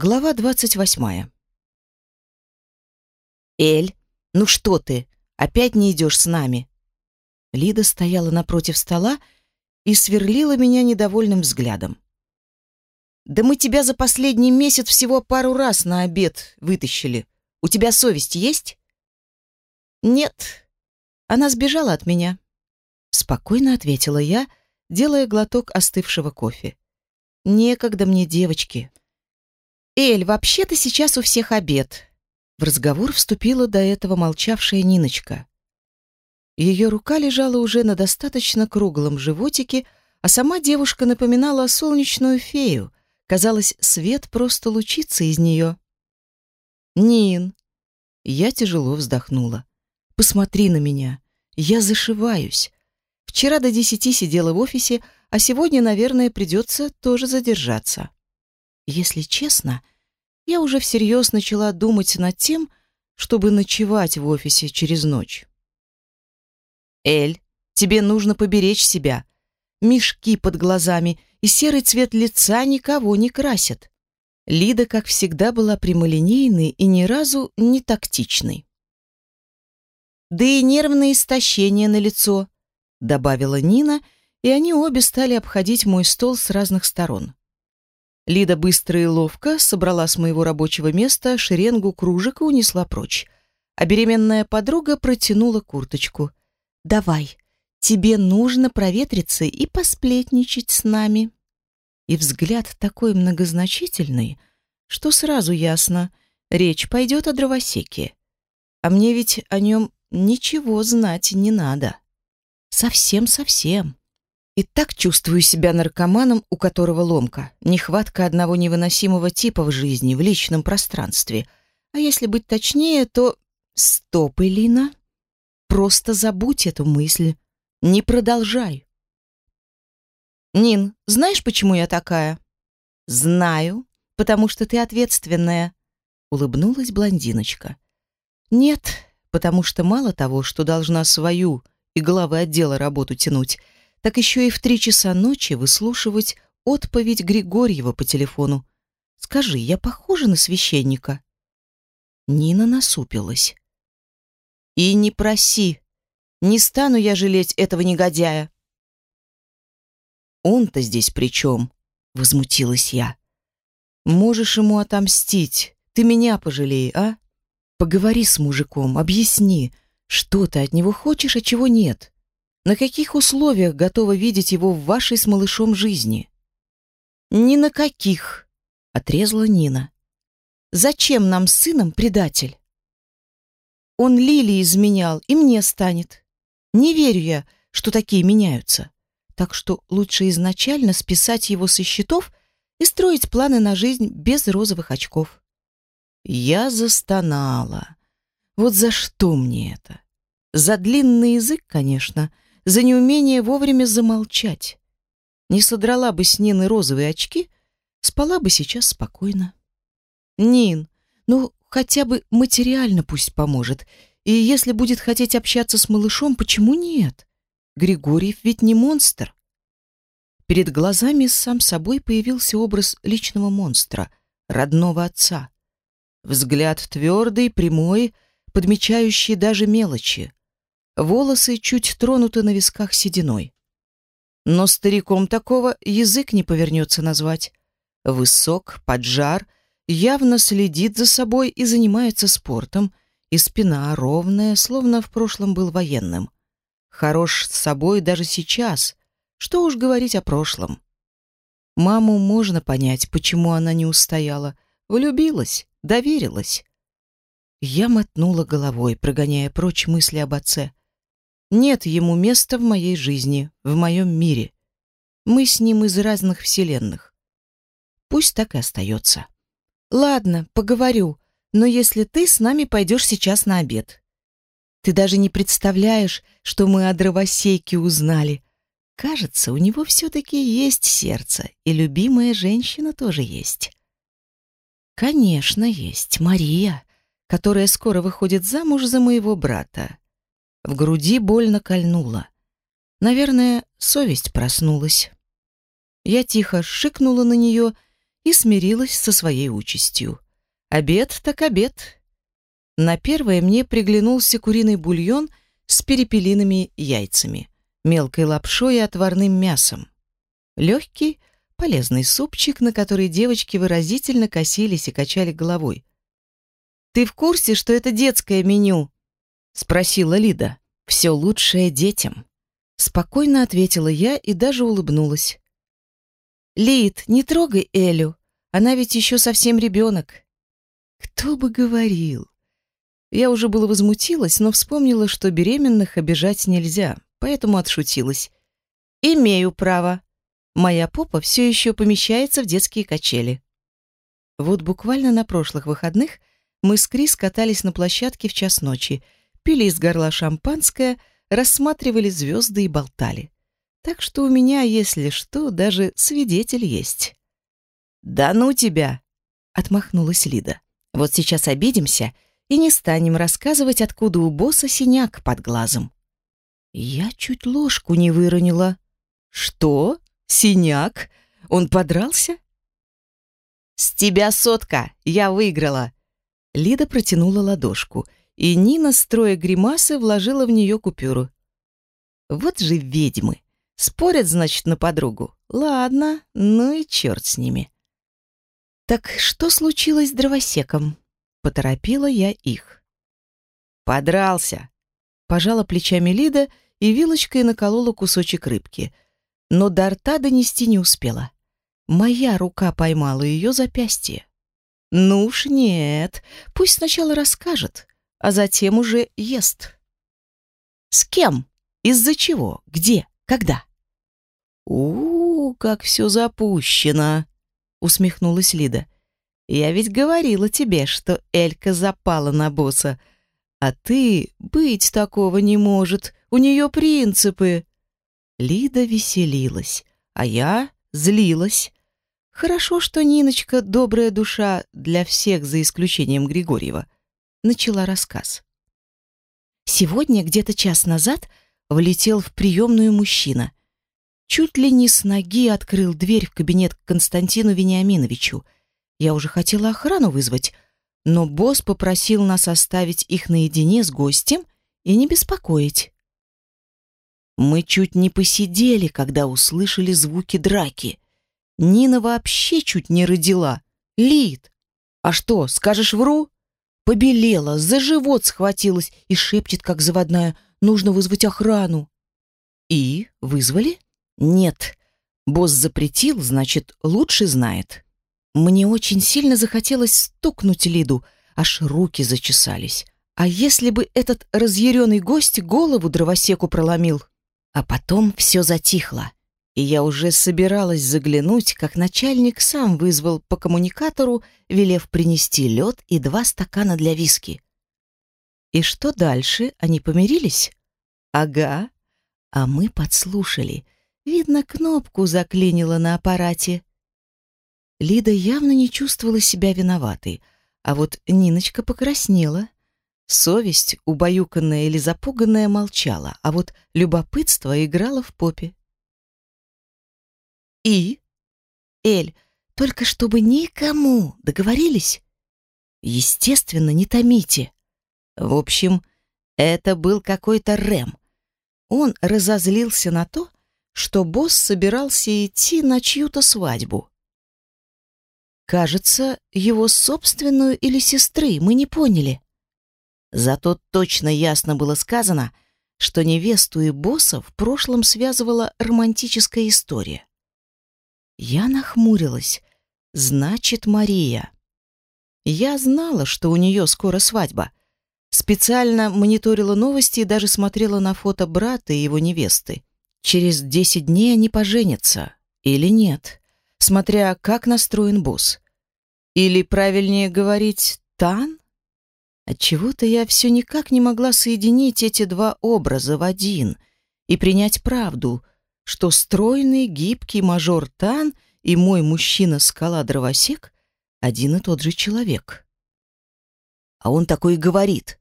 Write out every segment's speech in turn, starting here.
Глава двадцать восьмая. «Эль, ну что ты? Опять не идешь с нами?» Лида стояла напротив стола и сверлила меня недовольным взглядом. «Да мы тебя за последний месяц всего пару раз на обед вытащили. У тебя совесть есть?» «Нет». Она сбежала от меня. Спокойно ответила я, делая глоток остывшего кофе. «Некогда мне, девочки. «Эль, вообще-то сейчас у всех обед». В разговор вступила до этого молчавшая Ниночка. Ее рука лежала уже на достаточно круглом животике, а сама девушка напоминала солнечную фею. Казалось, свет просто лучится из нее. «Нин!» Я тяжело вздохнула. «Посмотри на меня. Я зашиваюсь. Вчера до десяти сидела в офисе, а сегодня, наверное, придется тоже задержаться». Если честно, я уже всерьез начала думать над тем, чтобы ночевать в офисе через ночь. «Эль, тебе нужно поберечь себя. Мешки под глазами и серый цвет лица никого не красят». Лида, как всегда, была прямолинейной и ни разу не тактичной. «Да и нервное истощение на лицо», — добавила Нина, и они обе стали обходить мой стол с разных сторон. Лида быстро и ловко собрала с моего рабочего места шеренгу кружек и унесла прочь. А беременная подруга протянула курточку. «Давай, тебе нужно проветриться и посплетничать с нами». И взгляд такой многозначительный, что сразу ясно, речь пойдет о дровосеке. А мне ведь о нем ничего знать не надо. Совсем-совсем. И так чувствую себя наркоманом, у которого ломка, нехватка одного невыносимого типа в жизни, в личном пространстве. А если быть точнее, то... Стоп, Элина. Просто забудь эту мысль. Не продолжай. Нин, знаешь, почему я такая? Знаю, потому что ты ответственная, улыбнулась блондиночка. Нет, потому что мало того, что должна свою и главы отдела работу тянуть, так еще и в три часа ночи выслушивать отповедь Григорьева по телефону. «Скажи, я похожа на священника?» Нина насупилась. «И не проси. Не стану я жалеть этого негодяя». «Он-то здесь при чем?» — возмутилась я. «Можешь ему отомстить. Ты меня пожалей, а? Поговори с мужиком, объясни, что ты от него хочешь, а чего нет. На каких условиях готова видеть его в вашей с малышом жизни? Ни на каких, отрезала Нина. Зачем нам с сыном предатель? Он Лили изменял, и мне станет. Не верю я, что такие меняются. Так что лучше изначально списать его со счетов и строить планы на жизнь без розовых очков. Я застонала. Вот за что мне это? За длинный язык, конечно, — за неумение вовремя замолчать. Не содрала бы с Нины розовые очки, спала бы сейчас спокойно. Нин, ну хотя бы материально пусть поможет. И если будет хотеть общаться с малышом, почему нет? Григорьев ведь не монстр. Перед глазами сам собой появился образ личного монстра, родного отца. Взгляд твердый, прямой, подмечающий даже мелочи волосы чуть тронуты на висках сединой. Но стариком такого язык не повернется назвать. Высок, поджар, явно следит за собой и занимается спортом, и спина ровная, словно в прошлом был военным. Хорош с собой даже сейчас, что уж говорить о прошлом. Маму можно понять, почему она не устояла. Влюбилась, доверилась. Я мотнула головой, прогоняя прочь мысли об отце. Нет ему места в моей жизни, в моем мире. Мы с ним из разных вселенных. Пусть так и остается. Ладно, поговорю, но если ты с нами пойдешь сейчас на обед. Ты даже не представляешь, что мы о дровосеке узнали. Кажется, у него все-таки есть сердце, и любимая женщина тоже есть. Конечно, есть Мария, которая скоро выходит замуж за моего брата. В груди больно кольнуло. Наверное, совесть проснулась. Я тихо шикнула на нее и смирилась со своей участью. Обед так обед. На первое мне приглянулся куриный бульон с перепелиными яйцами, мелкой лапшой и отварным мясом. Легкий, полезный супчик, на который девочки выразительно косились и качали головой. «Ты в курсе, что это детское меню?» — спросила Лида. «Все лучшее детям». Спокойно ответила я и даже улыбнулась. «Лид, не трогай Элю, она ведь еще совсем ребенок». «Кто бы говорил?» Я уже было возмутилась, но вспомнила, что беременных обижать нельзя, поэтому отшутилась. «Имею право. Моя попа все еще помещается в детские качели». Вот буквально на прошлых выходных мы с Крис катались на площадке в час ночи, пили из горла шампанское, рассматривали звезды и болтали. Так что у меня, если что, даже свидетель есть. «Да ну тебя!» — отмахнулась Лида. «Вот сейчас обидимся и не станем рассказывать, откуда у босса синяк под глазом». Я чуть ложку не выронила. «Что? Синяк? Он подрался?» «С тебя сотка! Я выиграла!» Лида протянула ладошку, и Нина, строя гримасы, вложила в нее купюру. «Вот же ведьмы! Спорят, значит, на подругу. Ладно, ну и черт с ними». «Так что случилось с дровосеком?» Поторопила я их. «Подрался!» Пожала плечами Лида и вилочкой наколола кусочек рыбки. Но до рта донести не успела. Моя рука поймала ее запястье. Ну уж нет, пусть сначала расскажет, а затем уже ест. С кем? Из-за чего? Где? Когда? у, -у как все запущено!» — усмехнулась Лида. «Я ведь говорила тебе, что Элька запала на босса. А ты быть такого не может. У нее принципы». Лида веселилась, а я злилась. Хорошо, что Ниночка, добрая душа для всех, за исключением Григорьева, начала рассказ. Сегодня, где-то час назад, влетел в приемную мужчина чуть ли не с ноги открыл дверь в кабинет к Константину Вениаминовичу. Я уже хотела охрану вызвать, но босс попросил нас оставить их наедине с гостем и не беспокоить. Мы чуть не посидели, когда услышали звуки драки. Нина вообще чуть не родила. Лид, а что, скажешь вру? Побелела, за живот схватилась и шепчет, как заводная, нужно вызвать охрану. И вызвали? Нет, босс запретил, значит, лучше знает. Мне очень сильно захотелось стукнуть Лиду, аж руки зачесались. А если бы этот разъяренный гость голову дровосеку проломил? А потом все затихло, и я уже собиралась заглянуть, как начальник сам вызвал по коммуникатору, велев принести лед и два стакана для виски. И что дальше? Они помирились? Ага. А мы подслушали — Видно, кнопку заклинило на аппарате. Лида явно не чувствовала себя виноватой, а вот Ниночка покраснела. Совесть, убаюканная или запуганная, молчала, а вот любопытство играло в попе. «И? Эль, только чтобы никому договорились?» «Естественно, не томите». В общем, это был какой-то Рэм. Он разозлился на то, что босс собирался идти на чью-то свадьбу. Кажется, его собственную или сестры, мы не поняли. Зато точно ясно было сказано, что невесту и босса в прошлом связывала романтическая история. Я нахмурилась. Значит, Мария. Я знала, что у нее скоро свадьба. Специально мониторила новости и даже смотрела на фото брата и его невесты. Через десять дней они поженятся или нет, смотря как настроен босс. Или, правильнее говорить, Тан? Отчего-то я все никак не могла соединить эти два образа в один и принять правду, что стройный, гибкий мажор Тан и мой мужчина-скала-дровосек один и тот же человек. А он такой и говорит,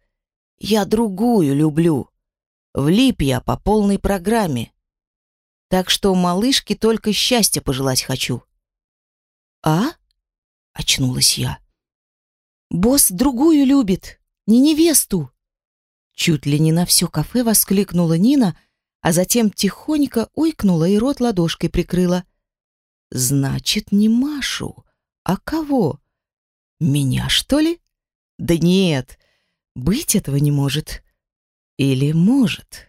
«Я другую люблю. Влип я по полной программе. Так что малышке только счастья пожелать хочу. А? очнулась я. Босс другую любит, не невесту. Чуть ли не на все кафе воскликнула Нина, а затем тихонько ойкнула и рот ладошкой прикрыла. Значит, не Машу, а кого? Меня, что ли? Да нет, быть этого не может. Или может?